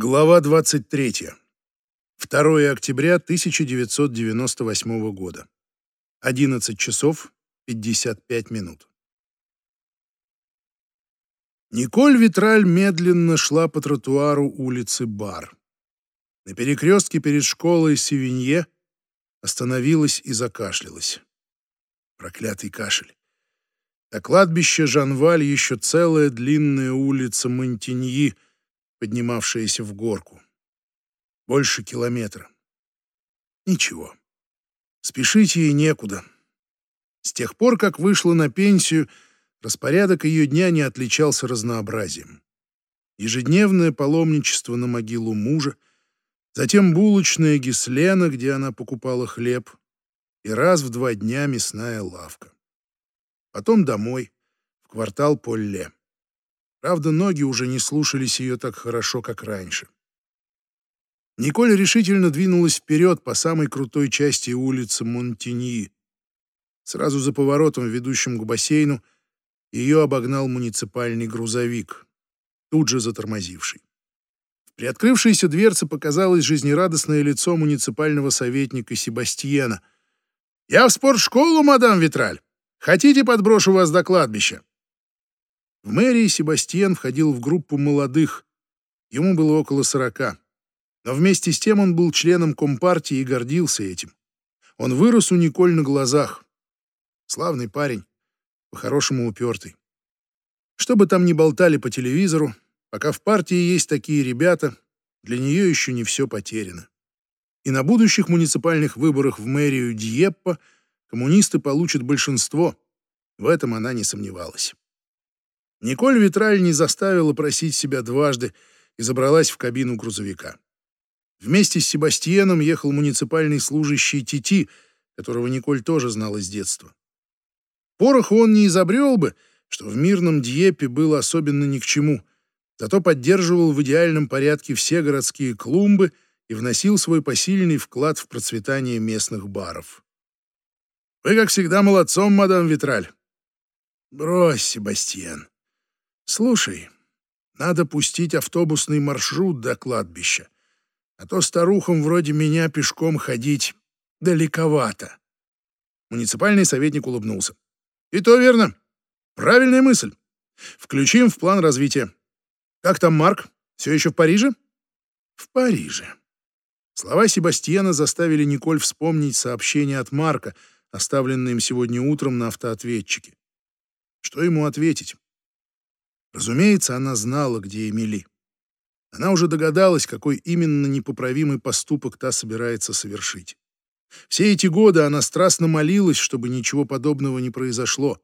Глава 23. 2 октября 1998 года. 11 часов 55 минут. Николь Витраль медленно шла по тротуару улицы Бар. На перекрестке перед школой Севинье остановилась и закашлялась. Проклятый кашель. До кладбища Жанваль еще целая длинная улица Монтиньи — поднимавшаяся в горку. Больше километра. Ничего. Спешить ей некуда. С тех пор, как вышла на пенсию, распорядок ее дня не отличался разнообразием. Ежедневное паломничество на могилу мужа, затем булочная Гислена, где она покупала хлеб, и раз в два дня мясная лавка. Потом домой, в квартал Полле. Правда, ноги уже не слушались ее так хорошо, как раньше. Николь решительно двинулась вперед по самой крутой части улицы Монтиньи. Сразу за поворотом, ведущим к бассейну, ее обогнал муниципальный грузовик, тут же затормозивший. В приоткрывшейся дверце показалось жизнерадостное лицо муниципального советника Себастьена. «Я в спортшколу, мадам Витраль! Хотите, подброшу вас до кладбища?» В мэрии Себастьян входил в группу молодых. Ему было около сорока. Но вместе с тем он был членом Компартии и гордился этим. Он вырос у Николь на глазах. Славный парень, по-хорошему упертый. Что бы там ни болтали по телевизору, пока в партии есть такие ребята, для нее еще не все потеряно. И на будущих муниципальных выборах в мэрию Дьеппа коммунисты получат большинство. В этом она не сомневалась. Николь Витраль не заставила просить себя дважды и забралась в кабину грузовика. Вместе с Себастьеном ехал муниципальный служащий Тити, которого Николь тоже знала с детства. Порох он не изобрел бы, что в мирном Дьепе было особенно ни к чему, зато поддерживал в идеальном порядке все городские клумбы и вносил свой посильный вклад в процветание местных баров. «Вы, как всегда, молодцом, мадам Витраль». «Брось, Себастьян. Слушай, надо пустить автобусный маршрут до кладбища, а то старухам вроде меня пешком ходить далековато. Муниципальный советник улыбнулся. И то верно. Правильная мысль. Включим в план развития. Как там Марк? Все еще в Париже? В Париже. Слова Себастьяна заставили Николь вспомнить сообщение от Марка, оставленное им сегодня утром на автоответчике. Что ему ответить? Разумеется, она знала, где Эмили. Она уже догадалась, какой именно непоправимый поступок та собирается совершить. Все эти годы она страстно молилась, чтобы ничего подобного не произошло.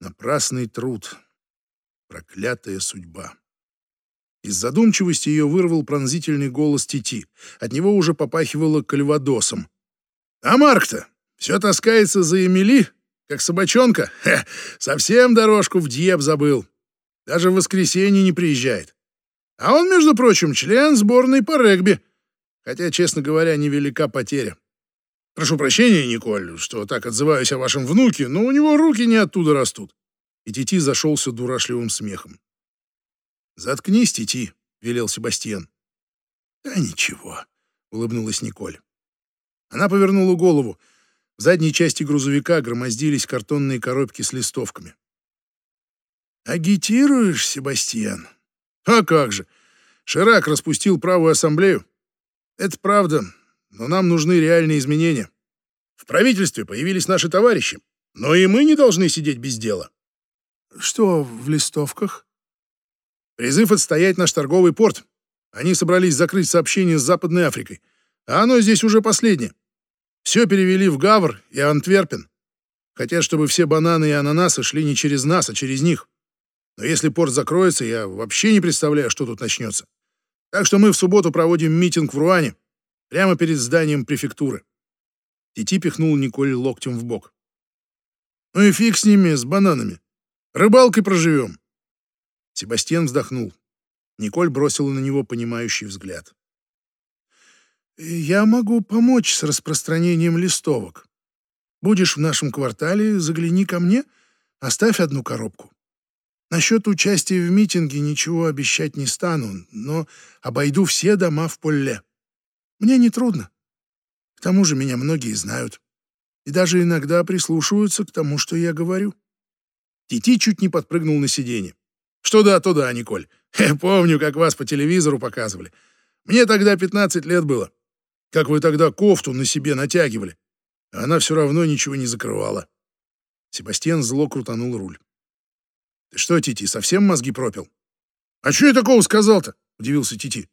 Напрасный труд. Проклятая судьба. Из задумчивости ее вырвал пронзительный голос Тити. От него уже попахивало кальвадосом. «А Марк-то все таскается за Эмили, как собачонка? Хе, совсем дорожку в Дьеп забыл. Даже в воскресенье не приезжает. А он, между прочим, член сборной по регби. Хотя, честно говоря, невелика потеря. Прошу прощения, Николь, что так отзываюсь о вашем внуке, но у него руки не оттуда растут. И Тити зашелся дурашливым смехом. «Заткнись, Тити», — велел Себастьян. «Да ничего», — улыбнулась Николь. Она повернула голову. В задней части грузовика громоздились картонные коробки с листовками. «Агитируешь, Себастьян?» «А как же! Ширак распустил правую ассамблею. Это правда, но нам нужны реальные изменения. В правительстве появились наши товарищи, но и мы не должны сидеть без дела». «Что в листовках?» «Призыв отстоять наш торговый порт. Они собрались закрыть сообщение с Западной Африкой, а оно здесь уже последнее. Все перевели в Гавр и Антверпен. Хотят, чтобы все бананы и ананасы шли не через нас, а через них. Но если порт закроется, я вообще не представляю, что тут начнется. Так что мы в субботу проводим митинг в Руане, прямо перед зданием префектуры. Тити пихнул Николь локтем в бок. Ну и фиг с ними, с бананами. Рыбалкой проживем. Себастьян вздохнул. Николь бросила на него понимающий взгляд. «Я могу помочь с распространением листовок. Будешь в нашем квартале, загляни ко мне, оставь одну коробку. Насчет участия в митинге ничего обещать не стану, но обойду все дома в Полле. Мне не трудно. К тому же меня многие знают. И даже иногда прислушиваются к тому, что я говорю. Тити чуть не подпрыгнул на сиденье. Что да, то да, Николь. Я помню, как вас по телевизору показывали. Мне тогда 15 лет было. Как вы тогда кофту на себе натягивали. Она все равно ничего не закрывала. Себастьян зло крутанул руль. «Ты что, Тити, совсем мозги пропил?» «А что я такого сказал-то?» — удивился Тити.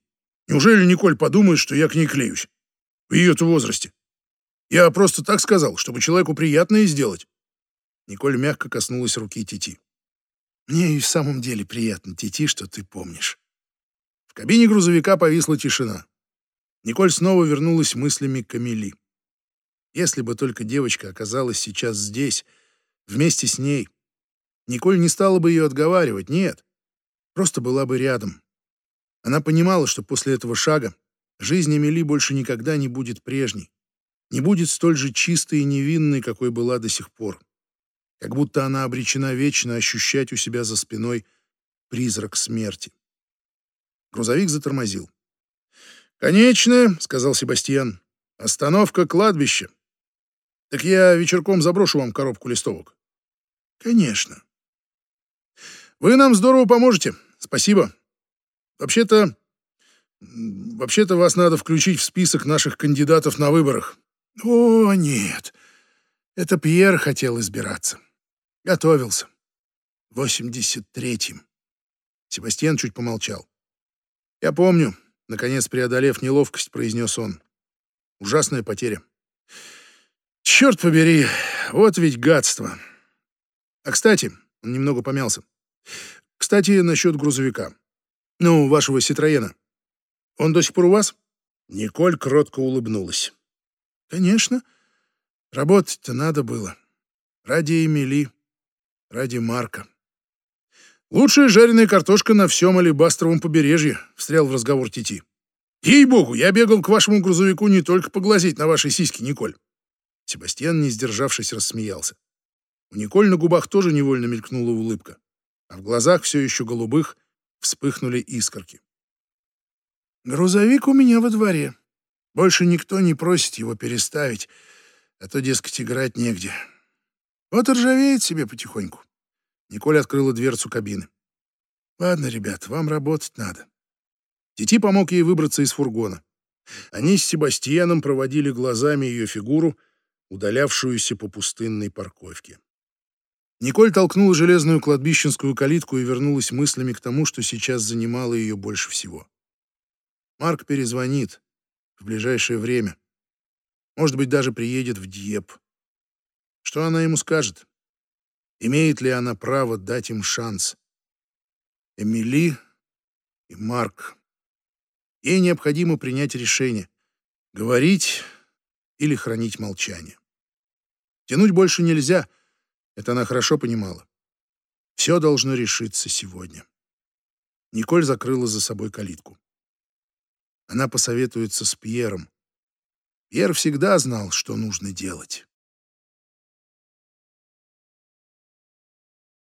«Неужели Николь подумает, что я к ней клеюсь? В ее-то возрасте. Я просто так сказал, чтобы человеку приятное сделать». Николь мягко коснулась руки Тити. «Мне и в самом деле приятно, Тити, что ты помнишь». В кабине грузовика повисла тишина. Николь снова вернулась мыслями к Камили. Если бы только девочка оказалась сейчас здесь, вместе с ней, Николь не стала бы ее отговаривать, нет. Просто была бы рядом. Она понимала, что после этого шага жизнь Эмили больше никогда не будет прежней, не будет столь же чистой и невинной, какой была до сих пор. Как будто она обречена вечно ощущать у себя за спиной призрак смерти. Грузовик затормозил. «Конечная», — сказал Себастьян. «Остановка кладбища. Так я вечерком заброшу вам коробку листовок». «Конечно». Вы нам здорово поможете. Спасибо. Вообще-то... Вообще-то вас надо включить в список наших кандидатов на выборах. О, нет. Это Пьер хотел избираться. Готовился. В 83-м. Себастьян чуть помолчал. Я помню, наконец преодолев неловкость, произнес он. Ужасная потеря. Черт побери, вот ведь гадство. А кстати, он немного помялся. Кстати, насчет грузовика. Ну, вашего Ситроена. Он до сих пор у вас? Николь кротко улыбнулась. Конечно. Работать-то надо было. Ради Эмили, ради Марка. Лучшая жареная картошка на всем алебастровом побережье, встрял в разговор Тити. Ей-богу, я бегал к вашему грузовику не только поглазеть на ваши сиськи, Николь. Себастьян, не сдержавшись, рассмеялся. У Николь на губах тоже невольно мелькнула улыбка а в глазах все еще голубых вспыхнули искорки. «Грузовик у меня во дворе. Больше никто не просит его переставить, а то, дескать, играть негде. Вот ржавеет себе потихоньку». Николь открыла дверцу кабины. «Ладно, ребят, вам работать надо». Тити помог ей выбраться из фургона. Они с Себастьяном проводили глазами ее фигуру, удалявшуюся по пустынной парковке. Николь толкнула железную кладбищенскую калитку и вернулась мыслями к тому, что сейчас занимало ее больше всего. Марк перезвонит в ближайшее время. Может быть, даже приедет в Дьеп. Что она ему скажет? Имеет ли она право дать им шанс? Эмили и Марк. Ей необходимо принять решение — говорить или хранить молчание. Тянуть больше нельзя — это она хорошо понимала. Все должно решиться сегодня. Николь закрыла за собой калитку. Она посоветуется с Пьером. Пьер всегда знал, что нужно делать.